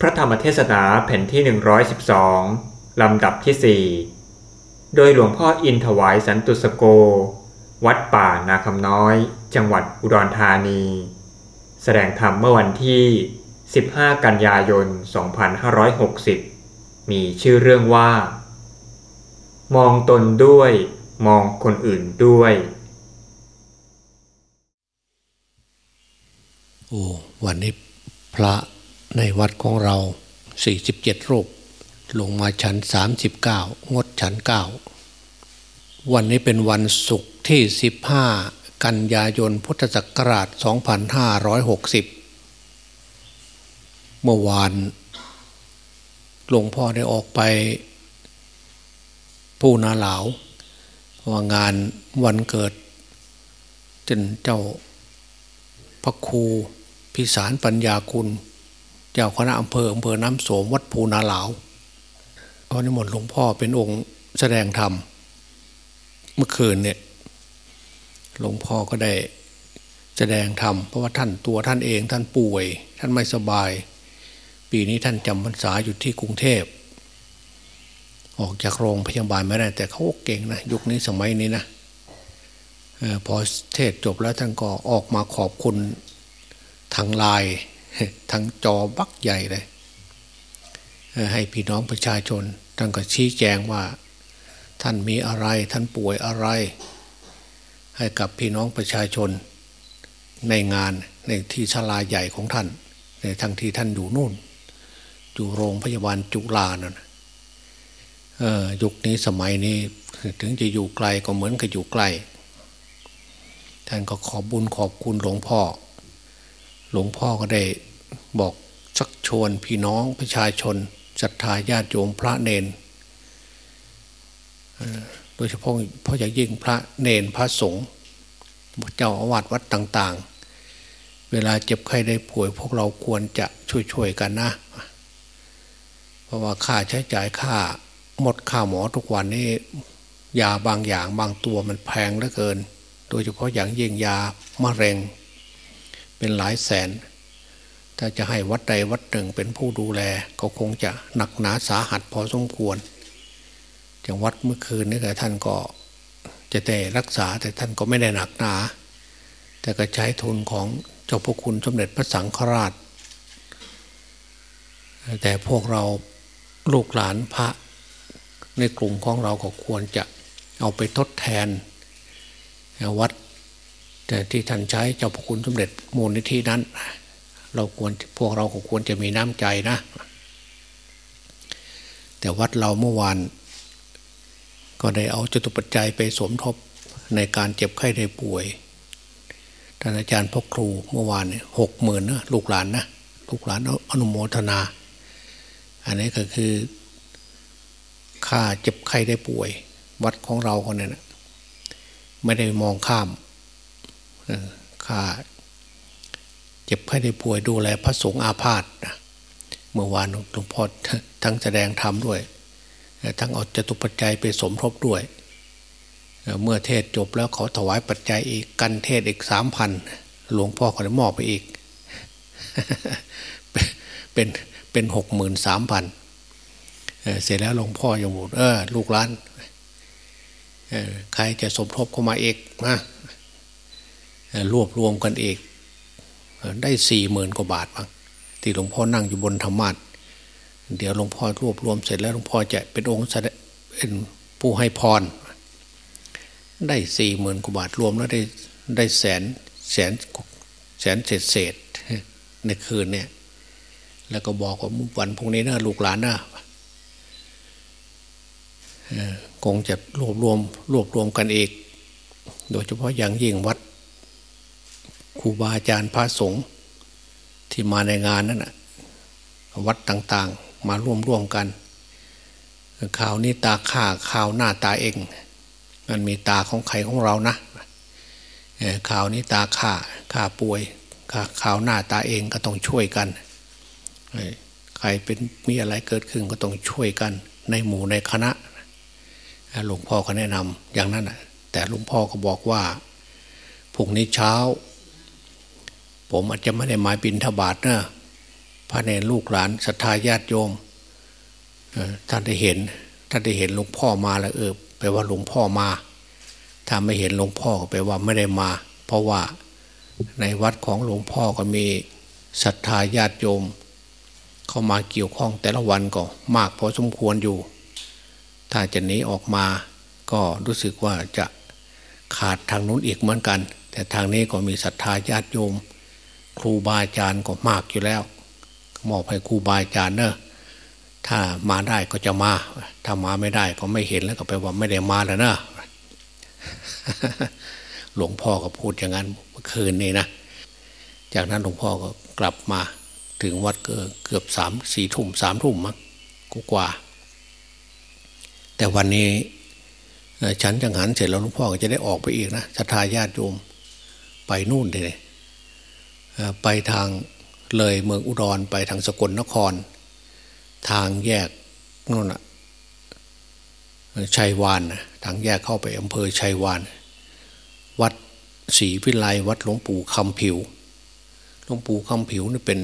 พระธรรมเทศนาแผ่นที่ 112 ลำดับที่ 4 โดยหลวงพ่ออินถวายสันตุสโก วัดป่านาคำน้อย จังหวัดอุดรธานี แสดงธรรมเมื่อวันที่ 15 กันยายน 2560 มีชื่อเรื่องว่า มองตนด้วย มองคนอื่นด้วย โอ้ วันนี้พระ ในวัดของเรา 47 รูป ลงมาชั้น 39 งดชั้น 9 วันนี้เป็นวันศุกร์ที่ 15 กันยายนพุทธศักราช 2560 เมื่อวานหลวงพ่อได้ออกไปผู้นาหลาวว่างานวันเกิดจนเจ้าพระครูพิสารปัญญาคุณ จ้าคณะอำเภออำเภอน้ำโสมวัดภูนาหลาวตอนนี้หมดหลวงพ่อเป็นองค์แสดงธรรม เมื่อคืนเนี่ยหลวงพ่อก็ได้แสดงธรรมเพราะว่าท่านตัวท่านเองท่านป่วย ท่านไม่สบาย ปีนี้ท่านจำพรรษาอยู่ที่กรุงเทพ ออกจากโรงพยาบาลไม่ได้ แต่เขาเก่งนะยุคนี้สมัยนี้นะออพอเทศจบแล้วท่านก็ออกมาขอบคุณทางไลน์ ทางจอบักใหญ่เลย ให้พี่น้องประชาชนท่านก็ชี้แจงว่า ท่านมีอะไรท่านป่วยอะไร ให้กับพี่น้องประชาชนในงานในที่ศาลาใหญ่ของท่าน ในทั้งที่ท่านอยู่นู่น อยู่โรงพยาบาลจุฬานั่นยุคนี้สมัยนี้ถึงจะอยู่ไกลก็เหมือนกับอยู่ใกล้ท่านก็ขอบุญขอบคุณหลวงพ่อ หลวงพ่อก็ได้ บอกชักชวนพี่น้องประชาชนศรัทธาญาติโยมพระเนนโดยเฉพาะเพราะอย่างยิ่งพระเนนพระสงฆ์เจ้าอาวาสวัดต่าง ๆ เวลาเจ็บไข้ได้ป่วยพวกเราควรจะช่วยๆกันนะ เพราะว่าค่าใช้จ่ายค่าหมดค่าหมอทุกวันนี้ยาบางอย่างบางตัวมันแพงเหลือเกิน โดยเฉพาะอย่างยิ่งยามะเร็ง เป็นหลายแสน ถ้าจะให้วัดใดวัดหนึ่งเป็นผู้ดูแล ก็คงจะหนักหนาสาหัสพอสมควรอย่างวัดเมื่อคืนนี่แต่ท่านก็จะแต่รักษาแต่ท่านก็ไม่ได้หนักหนา แต่ก็ใช้ทุนของเจ้าพระคุณสมเด็จพระสังฆราช แต่พวกเราลูกหลานพระในกลุ่มของเราก็ควรจะเอาไปทดแทนวัดแต่ที่ท่านใช้เจ้าพระคุณสมเด็จมูลนิธินั้น เราควรพวกเราก็ควรจะมีน้ำใจนะ แต่วัดเราเมื่อวาน ก็ได้เอาจตุปัจจัยไปสมทบในการเจ็บไข้ได้ป่วยท่านอาจารย์พ่อครูเมื่อวานเนี่ยหกหมื่นนะลูกหลานนะลูกหลานอนุโมทนา อันนี้ก็คือค่าเจ็บไข้ได้ป่วย วัดของเราคนนี้นะไม่ได้มองข้ามข้า เจ็บไข้ได้ป่วยดูแลพระสงฆ์อาพาธนะเมื่อวานหลวงพ่อทั้งแสดงธรรมด้วย ทั้งเอาจตุปัจจัยไปสมทบด้วย เมื่อเทศจบแล้วเขาถวายปัจจัยอีกกันเทศอีกสามพันหลวงพ่อก็ได้มอบไปอีก เป็นเป็นหกหมื่นสามพันเสร็จแล้วหลวงพ่อยังบอกเออ ลูกหลานใครจะสมทบเข้ามาเอกมารวบรวมกันเอก ได้สี่หมื่นกว่าบาทบ้างที่หลวงพ่อนั่งอยู่บนธรรมาทเดี๋ยวหลวงพ่อรวบรวมเสร็จแล้วหลวงพ่อจะเป็นองค์เป็นผู้ให้พร ได้สี่หมื่นกว่าบาทรวมแล้วได้ได้แสนแสนแสนเศษเศษในคืนเนี่ยแล้วก็บอกว่าวันพรุ่งนี้นะลูกหลานนะคงจะรวบรวมรวบรวมกันเอกโดยเฉพาะอย่างยิ่งวัด ครูบาอาจารย์พระสงฆ์ที่มาในงานนั้นนะวัดต่างๆ มาร่วมร่วมกันข่าวนี้ตาข้าข่าวหน้าตาเอง มันมีตาของใครของเรานะข่าวนี้ตาข้าข้าป่วยข่าวหน้าตาเองก็ต้องช่วยกันใครเป็นมีอะไรเกิดขึ้นก็ต้องช่วยกันในหมู่ในคณะหลวงพ่อก็แนะนำอย่างนั้นแต่หลวงพ่อก็บอกว่าพรุ่งนี้เช้า ผมอาจจะไม่ได้หมายบินทบาทนะพระเนรลูกหลานศรัทธาญาติโยมท่านได้เห็นท่านได้เห็นหลวงพ่อมาแล้วเออแปลว่าหลวงพ่อมาถ้าไม่เห็นหลวงพ่อก็แปลว่าไม่ได้มา เพราะว่าในวัดของหลวงพ่อก็มีศรัทธาญาติโยม เข้ามาเกี่ยวข้องแต่ละวันก็มากพอสมควรอยู่ ถ้าจะหนีออกมา ก็รู้สึกว่าจะขาดทางนู้นอีกเหมือนกัน แต่ทางนี้ก็มีศรัทธาญาติโยม ครูบาอาจารย์ก็มากอยู่แล้วมอบให้ครูบาอาจารย์เนอะถ้ามาได้ก็จะมา ถ้ามาไม่ได้ก็ไม่เห็นแล้วก็แปลว่าไม่ได้มาแล้วนะหลวงพ่อก็พูดอย่างนั้นเมื่อคืนนี้นะ จากนั้นหลวงพ่อก็กลับมาถึงวัดเกือบสามสี่ทุ่มสามทุ่มมั้งกว่า แต่วันนี้ฉันจังหันเสร็จแล้วหลวงพ่อก็จะได้ออกไปอีกนะศรัทธาญาติโยมไปนู่นเลย ไปทางเลยเมืองอุดรไปทางสกลนคร ทางแยกนู่นะชัยวานทางแยกเข้าไปอำเภอชัยวาน วัดศรีพิไลวัดหลวงปู่คำผิวหลวงปู่คำผิวนี่เป็น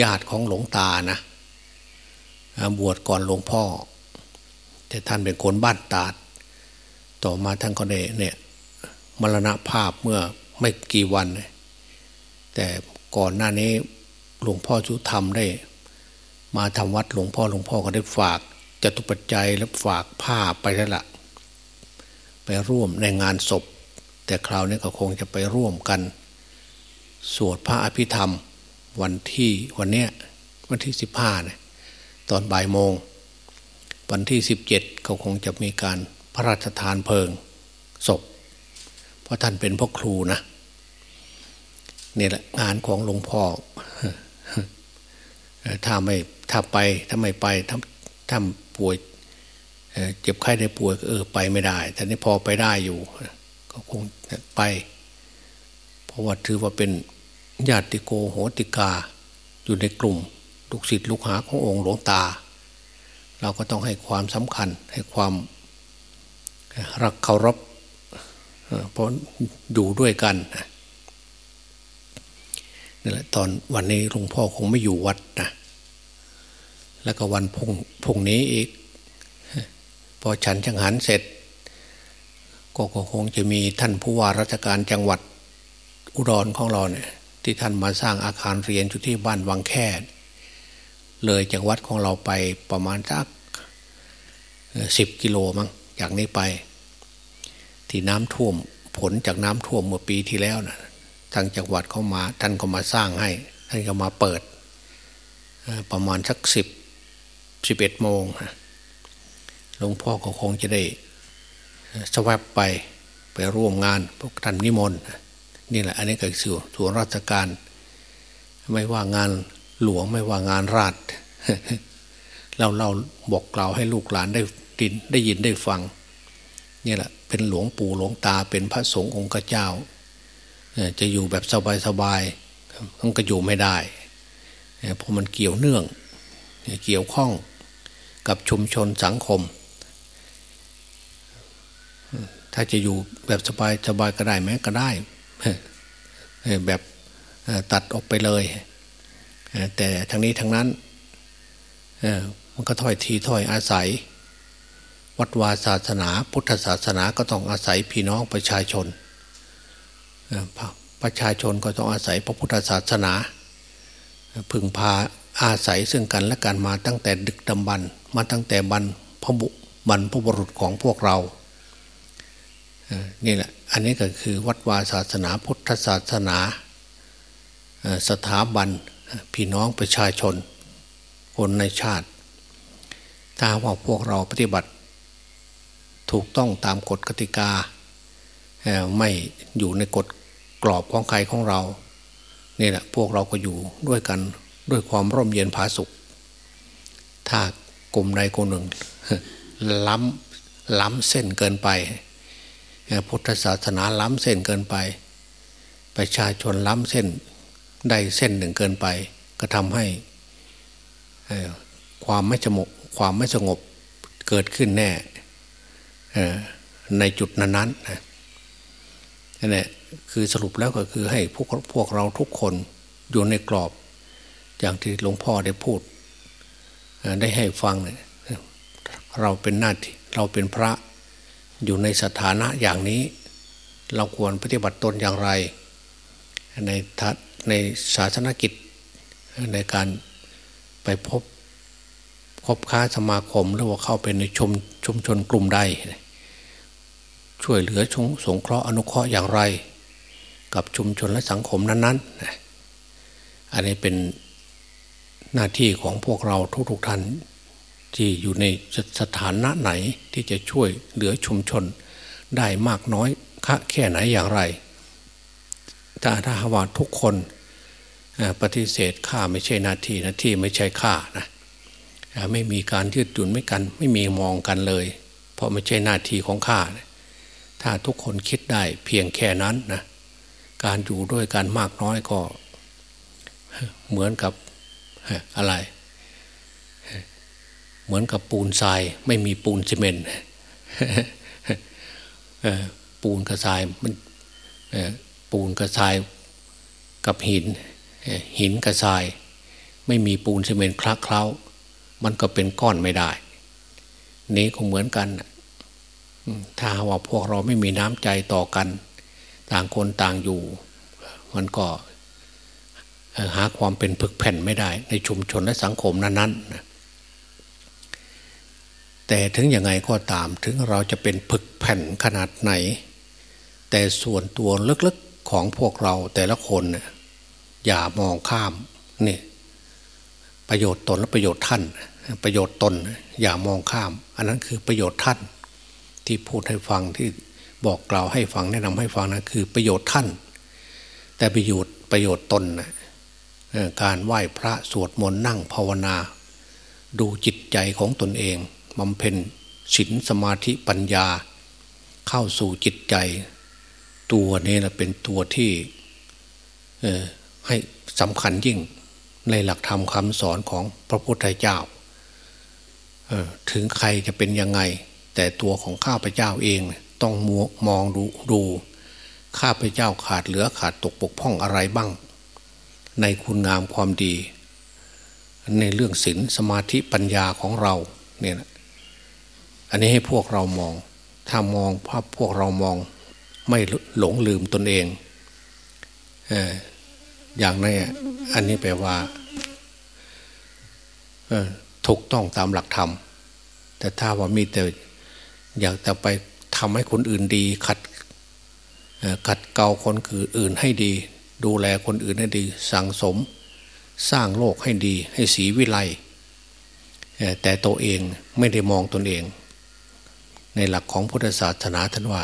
ญาติของหลวงตานะบวชก่อนหลวงพ่อ แต่ท่านเป็นคนบ้านตาด ต่อมาท่านก็เนี่ยมรณภาพเมื่อไม่กี่วัน แต่ก่อนหน้านี้หลวงพ่อชุธรรมได้ มาทำวัดหลวงพ่อหลวงพ่อก็ได้ฝากจตุปัจจัยและฝากผ้าไปแล้วล่ะ ไปร่วมในงานศพ แต่คราวนี้ก็คงจะไปร่วมกัน สวดพระอภิธรรม วันที่วันเนี้ยวันที่สิบห้าเนี่ยตอนบ่ายโมง วันที่สิบเจ็ดเขาคงจะมีการพระราชทานเพลิงศพ เพราะท่านเป็นพ่อครูนะ นี่แหละงานของหลวงพ่อถ้าไม่ถ้าไปถ้าไม่ไปถ้าถ้าป่วยเจ็บไข้ได้ป่วยเออไปไม่ได้แต่นี่พอไปได้อยู่ ก็คงไป เพราะว่าถือว่าเป็นญาติโกโหติกา อยู่ในกลุ่มลูกศิษย์ลูกหาขององค์หลวงตา เราก็ต้องให้ความสำคัญให้ความรักเคารพเพราะอยู่ด้วยกัน นี่แหละตอนวันนี้หลวงพ่อคงไม่อยู่วัดนะแล้วก็วันพุ่งพุ่งนี้อีก พอฉันจังหันเสร็จ ก็คงจะมีท่านผู้ว่าราชการจังหวัดอุดรของเราเนี่ยที่ท่านมาสร้างอาคารเรียนอยู่ที่บ้านวังแค่ เลยจากวัดของเราไปประมาณสักสิบกิโลมั้งจากนี้ไป ที่น้ำท่วมผลจากน้ำท่วมเมื่อปีที่แล้วน่ะ ทางจังหวัดเขามา ท่านก็มาสร้างให้ ท่านก็มาเปิด ประมาณสักสิบสิบเอ็ดโมงหลวงพ่อก็คงจะได้สวับไปไปร่วมงานพวกท่านนิมนต์นี่แหละ อันนี้ก็คือส่วนราชการ ไม่ว่างานหลวงไม่ว่างานราชเราเราบอกกล่าวให้ลูกหลานได้ดินได้ยินได้ฟังนี่แหละเป็นหลวงปู่หลวงตาเป็นพระสงฆ์องค์เจ้า จะอยู่แบบสบายๆมันก็อยู่ไม่ได้เพราะมันเกี่ยวเนื่อง เกี่ยวข้องกับชุมชนสังคม ถ้าจะอยู่แบบสบายสบายก็ได้ไหมก็ได้ แบบตัดออกไปเลย แต่ทางนี้ทางนั้นมันก็ถ้อยทีถ้อยอาศัย วัดวาศาสนา พุทธศาสนาก็ต้องอาศัยพี่น้องประชาชน ประชาชนก็ต้องอาศัยพระพุทธศาสนา พึงพาอาศัยซึ่งกันและกันมาตั้งแต่ดึกดำบรรมาตั้งแต่บรรพบุบรรพบุรุษของพวกเรานี่แหละอันนี้ก็คือวัดวาศาสนาพุทธศาสนา สถาบันพี่น้องประชาชน คนในชาติ ถ้าว่าพวกเราปฏิบัติ ถูกต้องตามกฎกติกา ไม่อยู่ในกฎ กรอบของใครของเรานี่แหละพวกเราก็อยู่ด้วยกันด้วยความร่มเย็นผาสุข ถ้ากลุ่มใดกลุ่มหนึ่ง ล้ำล้ำเส้นเกินไป พุทธศาสนาล้ำเส้นเกินไป ประชาชนล้ำเส้นได้เส้นหนึ่งเกินไป ก็ทำให้ความไม่สงบความไม่สงบเกิดขึ้นแน่ในจุดนั้นๆ นั่นแหละคือสรุปแล้วก็คือให้พวกพวกเราทุกคนอยู่ในกรอบ อย่างที่หลวงพ่อได้พูด ได้ให้ฟังเนี่ยเราเป็นหน้าที่เราเป็นพระอยู่ในสถานะอย่างนี้ เราควรปฏิบัติตนอย่างไร ในทัศในศาสนกิจในการไปพบคบค้าสมาคมหรือว่าเข้าไปในชุมชุมชนกลุ่มใด ช่วยเหลือชงสงเคราะห์อนุเคราะห์อย่างไร กับชุมชนและสังคมนั้นๆ อันนี้เป็นหน้าที่ของพวกเราทุกๆท่านที่อยู่ในสถานะไหนที่จะช่วยเหลือชุมชนได้มากน้อยคะแค่ไหนอย่างไร แต่ถ้าว่าทุกคนปฏิเสธข้าไม่ใช่หน้าที่หน้าที่ไม่ใช่ข้านะไม่มีการยืดหยุ่นไม่กัน ไม่มีมองกันเลย เพราะไม่ใช่หน้าที่ของข้า ถ้าทุกคนคิดได้เพียงแค่นั้นนะการอยู่ด้วยกันมากน้อยก็ เหมือนกับอะไร เหมือนกับปูนทรายไม่มีปูนซีเมนต์ปูนกระทรายมันปูนกระทรายกับหิน หินกระทราย ไม่มีปูนซีเมนต์คลักเคล้ามันก็เป็นก้อนไม่ได้ นี้ก็เหมือนกัน ถ้าว่าพวกเราไม่มีน้ำใจต่อกัน ต่างคนต่างอยู่ มันก็หาความเป็นผึกแผ่นไม่ได้ ในชุมชนและสังคมนั้นๆ แต่ถึงยังไงก็ตามถึงเราจะเป็นผึกแผ่นขนาดไหน แต่ส่วนตัวลึกๆของพวกเราแต่ละคนเนี่ยอย่ามองข้ามนี่ประโยชน์ตนและประโยชน์ท่าน ประโยชน์ตนอย่ามองข้าม อันนั้นคือประโยชน์ท่าน ที่พูดให้ฟังที่บอกกล่าวให้ฟังแนะนำให้ฟังนะคือประโยชน์ท่าน แต่ประโยชน์ประโยชน์ตนนะการไหว้พระสวดมนต์นั่งภาวนา ดูจิตใจของตนเองบำเพ็ญศีลสมาธิปัญญา เข้าสู่จิตใจ ตัวนี้นะเป็นตัวที่ให้สำคัญยิ่งในหลักธรรมคำสอนของพระพุทธเจ้าถึงใครจะเป็นยังไง แต่ตัวของข้าพเจ้าเองต้องมองดูดูข้าพเจ้าขาดเหลือขาดตกปกพ่องอะไรบ้าง ในคุณงามความดี ในเรื่องศีลสมาธิปัญญาของเราเนี่ยอันนี้ให้พวกเรามอง ถ้ามองภาพพวกเรามองไม่หลงลืมตนเองอย่างนี้อันนี้แปลว่าถูกต้องตามหลักธรรม แต่ถ้าว่ามีแต่ อยากจะไปทำให้คนอื่นดี ขัดขัดเกาคนอื่นให้ดี ดูแลคนอื่นให้ดี สั่งสม สร้างโลกให้ดี ให้สีวิไลแต่ตัวเองไม่ได้มองตนเอง ในหลักของพุทธศาสนาท่านว่า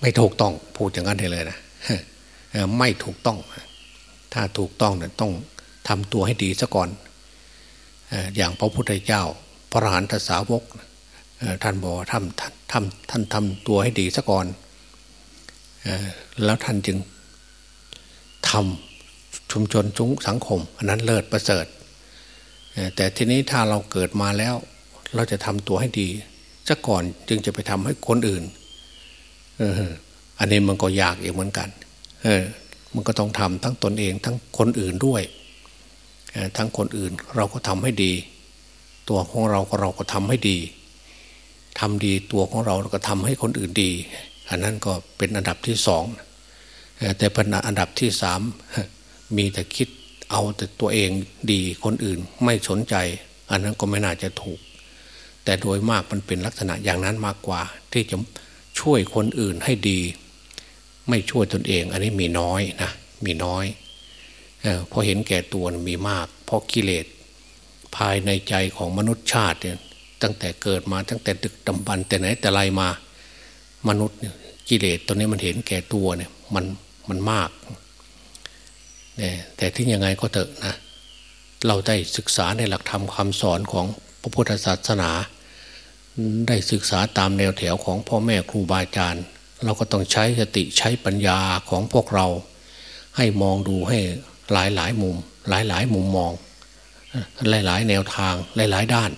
ไม่ถูกต้องพูดอย่างนั้นเลยนะไม่ถูกต้อง ถ้าถูกต้องเนี่ยต้องทำตัวให้ดีซะก่อน อย่างพระพุทธเจ้า พระอรหันตสาวก ท่านบอกทำทำท่านทำตัวให้ดีซะก่อนแล้วท่านจึงทำชุมชนจุงสังคม อันนั้นเลิศประเสริฐ แต่ทีนี้ถ้าเราเกิดมาแล้ว เราจะทำตัวให้ดีซะก่อนจึงจะไปทำให้คนอื่นอันนี้มันก็ยากเอีกเหมือนกันมันก็ต้องทำทั้งตนเองทั้งคนอื่นด้วยทั้งคนอื่นเราก็ทำให้ดี ตัวของเราก็เราก็ทำให้ดี ทำดีตัวของเราก็ทำให้คนอื่นดี อันนั้นก็เป็นอันดับที่สอง แต่ปัญหาอันดับที่สามมีแต่คิดเอาแต่ตัวเองดีคนอื่นไม่สนใจ อันนั้นก็ไม่น่าจะถูก แต่โดยมากมันเป็นลักษณะอย่างนั้นมากกว่า ที่จะช่วยคนอื่นให้ดี ไม่ช่วยตนเอง อันนี้มีน้อยนะมีน้อยอพอเห็นแก่ตัวมีมาก เพราะกิเลสภายในใจของมนุษย์ชาติเนี่ย ตั้งแต่เกิดมาตั้งแต่ดึกดำบรรแต่ไหนแต่ไรมา มนุษย์กิเลสตัวนี้มันเห็นแก่ตัวเนี่ยมันมันมากเนี่ยแต่ที่ยังไงก็เถอะนะเราได้ศึกษาในหลักธรรมคำสอนของพระพุทธศาสนา ได้ศึกษาตามแนวแถวของพ่อแม่ครูบาอาจารย์ เราก็ต้องใช้สติใช้ปัญญาของพวกเรา ให้มองดูให้หลายหลายมุม หลายหลายมุมมอง หลายหลายแนวทางหลายหลายด้าน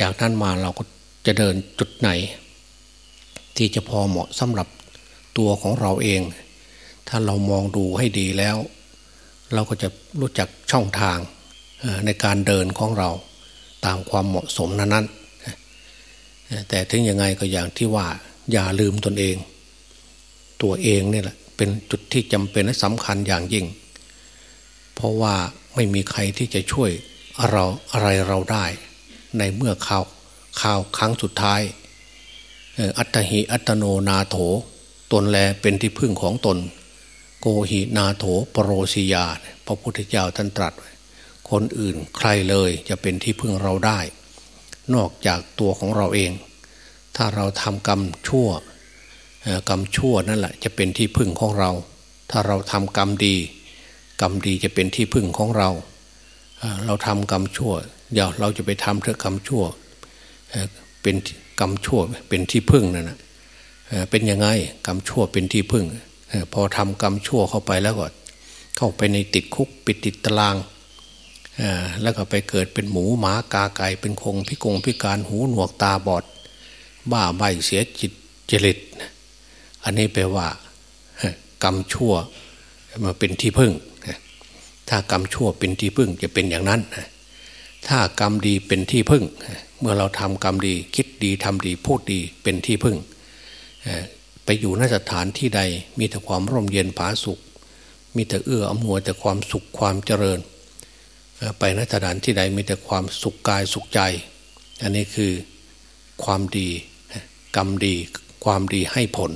จากนั้นมาเราก็จะเดินจุดไหน ที่จะพอเหมาะสำหรับตัวของเราเอง ถ้าเรามองดูให้ดีแล้ว เราก็จะรู้จักช่องทางในการเดินของเราตามความเหมาะสมนั้นๆแต่ถึงยังไงก็อย่างที่ว่าอย่าลืมตนเอง ตัวเองนี่แหละเป็นจุดที่จำเป็นและสำคัญอย่างยิ่ง เพราะว่าไม่มีใครที่จะช่วยเราอะไรเราได้ ในเมื่อข่าวข่าวครั้งสุดท้าย อัตหิอัตโนนาโถ ตนแลเป็นที่พึ่งของตน โกหินาโถปรโรสิยา พระพุทธเจ้าท่านตรัส คนอื่นใครเลยจะเป็นที่พึ่งเราได้ นอกจากตัวของเราเอง ถ้าเราทำกรรมชั่วกรรมชั่วนั่นแหละจะเป็นที่พึ่งของเรา ถ้าเราทำกรรมดี กรรมดีจะเป็นที่พึ่งของเรา เราทำกรรมชั่วอย่าเราจะไปทำเถอะกรรมชั่วเป็นกรรมชั่วเป็นที่พึ่งนั่นนะเป็นยังไงกรรมชั่วเป็นที่พึ่ง พอทำกรรมชั่วเข้าไปแล้วก็ เข้าไปในติดคุกปิดติดตารางแล้วก็ไปเกิดเป็นหมูหมากาไก่เป็นคงพิกงพิการหูหนวกตาบอด บ้าใบเสียจิตจริต อันนี้แปลว่ากรรมชั่วมาเป็นที่พึ่ง ถ้ากรรมชั่วเป็นที่พึ่งจะเป็นอย่างนั้น ถ้ากรรมดีเป็นที่พึ่ง เมื่อเราทำกรรมดีคิดดีทำดีพูดดีเป็นที่พึ่ง ไปอยู่นสถานที่ใดมีแต่ความร่มเย็นผาสุข มีแต่เอื้ออำนวยแต่ความสุขความเจริญ ไปนสถานที่ใดมีแต่ความสุขกายสุขใจ อันนี้คือความดีกรรมดีความดีให้ผล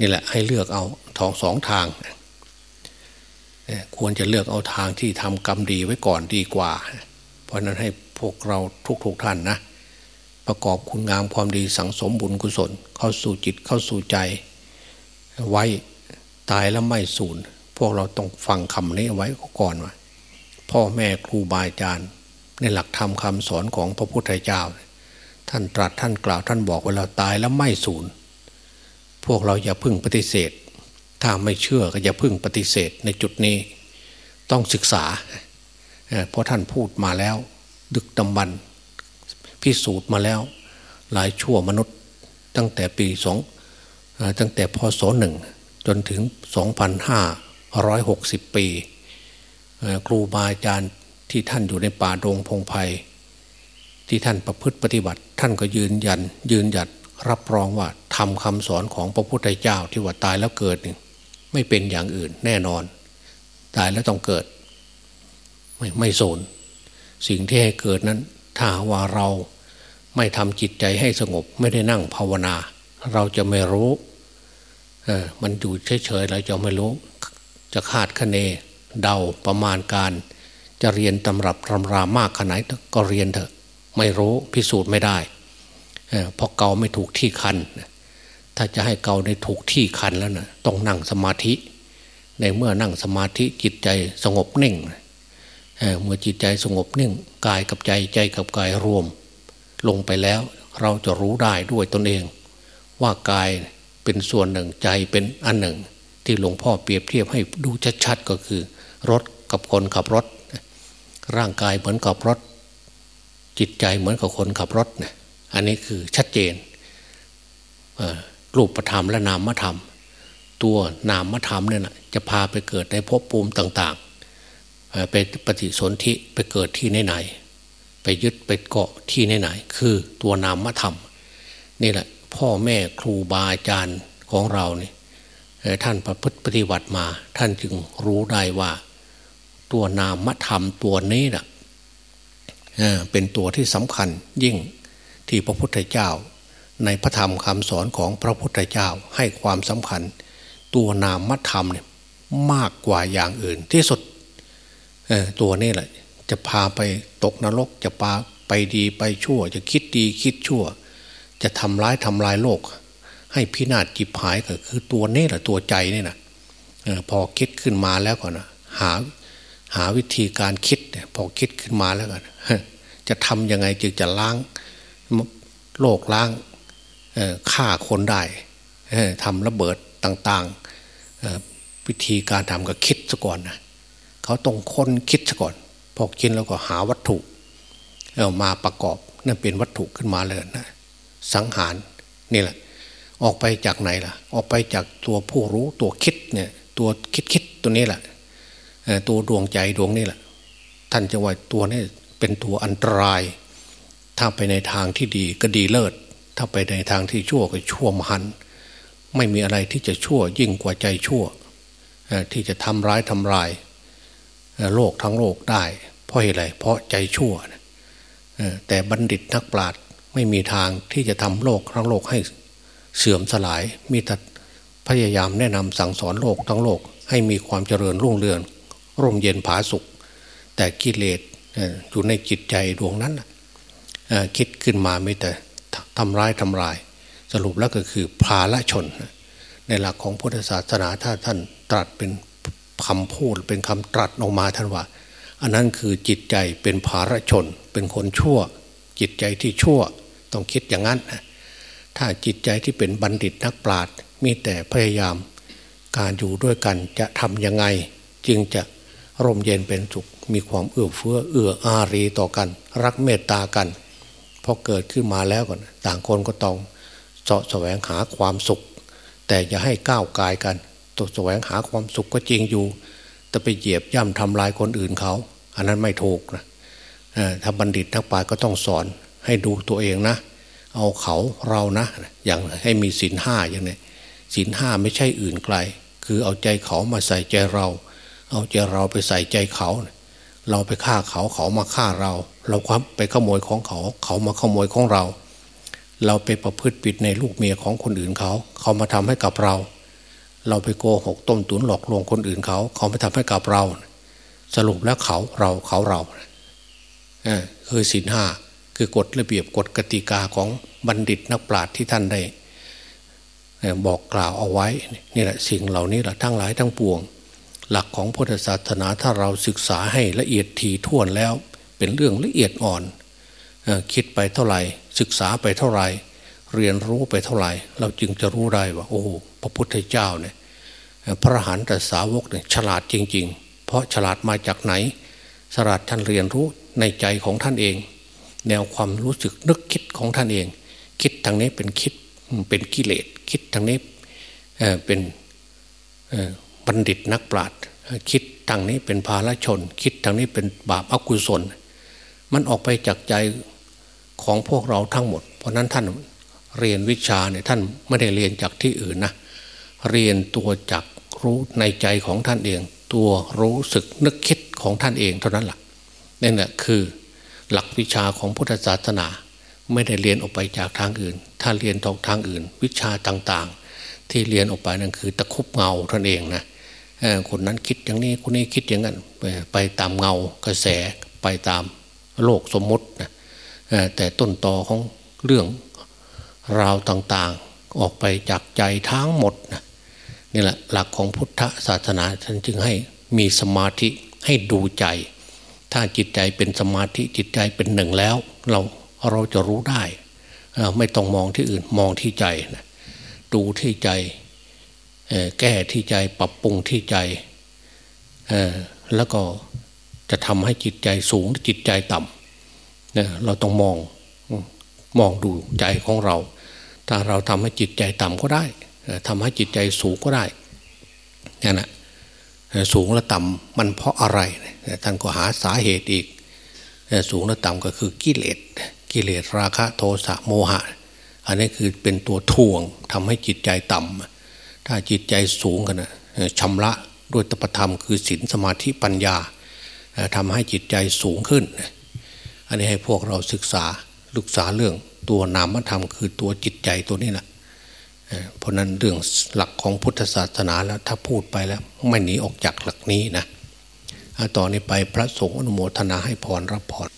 นี่แหละให้เลือกเอาทองสองทาง ควรจะเลือกเอาทางที่ทำกรรมดีไว้ก่อนดีกว่า เพราะนั้นให้พวกเราทุกๆทท่านนะ ประกอบคุณงามความดีสังสมบุญกุศล เข้าสู่จิตเข้าสู่ใจ ไว้ตายแล้วไม่สูญพวกเราต้องฟังคำนี้ไว้ก่อนว่าพ่อแม่ครูบาอาจารย์ ในหลักธรรมคำสอนของพระพุทธเจ้า ท่านตรัสท่านกล่าวท่านบอกเวลาตายแล้วไม่สูญพวกเราอย่าพึ่งปฏิเสธ ถ้าไม่เชื่อก็อย่าพึ่งปฏิเสธในจุดนี้ต้องศึกษา เพราะท่านพูดมาแล้ว ดึกดำบรรพิสูจน์มาแล้ว หลายชั่วมนุษย์ตั้งแต่ปีสองตั้งแต่พศหนึ่งจนถึง 2,560 ปี ครูบาอาจารย์ที่ท่านอยู่ในป่าดงพงไพ่ที่ท่านประพฤติปฏิบัติ ท่านก็ยืนยัน ยืนหยัดรับรองว่าทำคำสอนของพระพุทธเจ้าที่ว่าตายแล้วเกิดนี่ ไม่เป็นอย่างอื่นแน่นอน ตายแล้วต้องเกิด ไม่ไม่สนสิ่งที่ให้เกิดนั้น ถ้าว่าเราไม่ทำจิตใจให้สงบ ไม่ได้นั่งภาวนา เราจะไม่รู้เออมันอยู่เฉยๆเราจะไม่รู้ จะคาดคะเน เดาประมาณการ จะเรียนตำรับตำรามากขนาดก็เรียนเถอะ ไม่รู้พิสูจน์ไม่ได้เพอเกาไม่ถูกที่คัน ถ้าจะให้เกาในถูกที่คันแล้วนะต้องนั่งสมาธิ ในเมื่อนั่งสมาธิจิตใจสงบนิ่งเมื่อจิตใจสงบนิ่งกายกับใจใจกับกายรวม ลงไปแล้ว เราจะรู้ได้ด้วยตนเอง ว่ากายเป็นส่วนหนึ่งใจเป็นอันหนึ่ง ที่หลวงพ่อเปรียบเทียบให้ดูชัดๆก็คือ รถกับคนขับรถ ร่างกายเหมือนกับรถ จิตใจเหมือนกับคนขับรถเนี่ยอันนี้คือชัดเจน รูปธรรมและนามธรรม ตัวนามธรรมเนี่ยนะจะพาไปเกิดในภพภูมิต่างๆไปปฏิสนธิไปเกิดที่ไหนๆไปยึดไปเกาะที่ไหนๆคือตัวนามธรรมนี่แหละพ่อแม่ครูบาอาจารย์ของเราเนี่ยท่านประพฤติปฏิบัติมา ท่านจึงรู้ได้ว่า ตัวนามธรรมตัวนี้นะเป็นตัวที่สำคัญยิ่งที่พระพุทธเจ้า ในพระธรรมคำสอนของพระพุทธเจ้าให้ความสำคัญ ตัวนามธรรมเนี่ยมากกว่าอย่างอื่นที่สุดตัวนี้แหละ จะพาไปตกนรกจะพาไปดีไปชั่ว จะคิดดีคิดชั่ว จะทำร้ายทำลายโลก ให้พินาศจิบหายก็คือตัวนี้แหละตัวใจนี่นะพอคิดขึ้นมาแล้วก่อนนะหาหาวิธีการคิดพอคิดขึ้นมาแล้วกันจะทำยังไงจึงจะล้างโลกล้าง ฆ่าคนได้ทำระเบิดต่างๆวิธีการทำก็คิดซะก่อนนะเขาต้องค้นคิดซะก่อน พอคิดแล้วก็หาวัตถุมาประกอบนั่นเป็นวัตถุขึ้นมาเลยนะสังหารนี่แหละ ออกไปจากไหนล่ะ ออกไปจากตัวผู้รู้ตัวคิดเนี่ยตัวคิดคิดตัวนี้แหละตัวดวงใจดวงนี้แหละ ท่านจะว่าตัวนี้เป็นตัวอันตราย ถ้าไปในทางที่ดีก็ดีเลิศ ถ้าไปในทางที่ชั่วก็ชั่วมหัน ไม่มีอะไรที่จะชั่วยิ่งกว่าใจชั่ว ที่จะทำร้ายทำลาย โลกทั้งโลกได้ เพราะอะไรเพราะใจชั่ว แต่บัณฑิตนักปราชญ์ไม่มีทางที่จะทำโลกทั้งโลกให้เสื่อมสลาย มีแต่พยายามแนะนำสั่งสอนโลกทั้งโลกให้มีความเจริญรุ่งเรืองร่มเย็นผาสุข แต่กิเลสอยู่ในจิตใจดวงนั้นคิดขึ้นมาไม่แต่ ทำร้ายทำลาย สรุปแล้วก็คือพาละชน ในหลักของพุทธศาสนาถ้าท่านตรัสเป็นคำพูดเป็นคำตรัสออกมาท่านว่า อันนั้นคือจิตใจเป็นภารชน เป็นคนชั่ว จิตใจที่ชั่วต้องคิดอย่างนั้น ถ้าจิตใจที่เป็นบัณฑิตนักปราชญ์มีแต่พยายาม การอยู่ด้วยกันจะทำยังไง จึงจะร่มเย็นเป็นสุขมีความเอื้อเฟื้อเอื้ออารีต่อกัน รักเมตตากัน พอเกิดขึ้นมาแล้วก่อนต่างคนก็ต้องเสาะแสวงหาความสุข แต่อย่าให้ก้าวกายกันตัวแสวงหาความสุขก็จริงอยู่ แต่ไปเหยียบย่ำทำลายคนอื่นเขา อันนั้นไม่ถูกนะถ้าบัณฑิตนักปราชญ์ก็ต้องสอนให้ดูตัวเองนะ เอาเขาเรานะ อย่างให้มีศีลห้าอย่างนี้ศีลห้าไม่ใช่อื่นไกล คือเอาใจเขามาใส่ใจเรา เอาใจเราไปใส่ใจเขา เราไปฆ่าเขาเขามาฆ่าเรา เราครับไปขโมยของเขา เขามาขโมยของเรา เราไปประพฤติผิดในลูกเมียของคนอื่นเขา เขามาทำให้กับเรา เราไปโกหกต้มตุ๋นหลอกลวงคนอื่นเขา เขามาทำให้กับเรา สรุปแล้วเขาเราเขาเราคือศีลห้าคือกฎระเบียบกฎกติกาของบัณฑิตนักปราชญ์ที่ท่านได้บอกกล่าวเอาไว้นี่แหละสิ่งเหล่านี้แหละทั้งหลายทั้งปวง หลักของพุทธศาสนาถ้าเราศึกษาให้ละเอียดถี่ถ้วนแล้ว เป็นเรื่องละเอียดอ่อนคิดไปเท่าไหร่ ศึกษาไปเท่าไหร่ เรียนรู้ไปเท่าไหร่ เราจึงจะรู้ได้ว่า โอ้พระพุทธเจ้าเนี่ยพระหันตสาวกเนี่ยฉลาดจริง ๆ เพราะฉลาดมาจากไหนฉลาดท่านเรียนรู้ในใจของท่านเอง แนวความรู้สึกนึกคิดของท่านเอง คิดทางนี้เป็นคิดเป็นกิเลสคิดทางนี้เป็นบัณฑิตนักปราชญ์คิดทางนี้เป็นภาลชน คิดทางนี้เป็นบาปอกุศล มันออกไปจากใจของพวกเราทั้งหมด เพราะนั้นท่านเรียนวิชาเนี่ยท่านไม่ได้เรียนจากที่อื่นนะเรียนตัวจากรู้ในใจของท่านเอง ตัวรู้สึกนึกคิดของท่านเองเท่านั้นแหละนั่แหละคือหลักวิชาของพุทธศาสนา ไม่ได้เรียนออกไปจากทางอื่น ถ้าเรียนทางทางอื่น วิชาต่างๆ ที่เรียนออกไปนั่นคือตะคุบเงาท่านเองนะคนนั้นคิดอย่างนี้คนนี้คิดอย่างนั้นไปตามเงากระแสไปตาม โลกสมมตินะแต่ต้นตอของเรื่องราวต่างๆออกไปจากใจทั้งหมดนะนี่แหละหลักของพุทธศาสนาท่านจึงให้มีสมาธิให้ดูใจ ถ้าจิตใจเป็นสมาธิจิตใจเป็นหนึ่งแล้ว เราเราจะรู้ได้ ไม่ต้องมองที่อื่นมองที่ใจนะดูที่ใจแก้ที่ใจปรับปรุงที่ใจแล้วก็ จะทำให้จิตใจสูงจิตใจต่ำเนี่ยเราต้องมองมองดูใจของเรา ถ้าเราทำให้จิตใจต่ำก็ได้ทำให้จิตใจสูงก็ได้นี่นะสูงและต่ำมันเพราะอะไรท่านก็หาสาเหตุอีก สูงและต่ำก็คือกิเลสกิเลสราคะโทสะโมหะ อันนี้คือเป็นตัวท่วงทำให้จิตใจต่ำถ้าจิตใจสูงกันนะชำระด้วยตปธรรมคือศีลสมาธิปัญญา ทำให้จิตใจสูงขึ้น อันนี้ให้พวกเราศึกษาศึกษาเรื่องตัวนามธรรมคือตัวจิตใจตัวนี้แหละเพราะนั้นเรื่องหลักของพุทธศาสนาแล้วถ้าพูดไปแล้วไม่หนีออกจากหลักนี้นะต่อนนี้ไปพระสงฆ์อนุโมทนาให้พรรับพร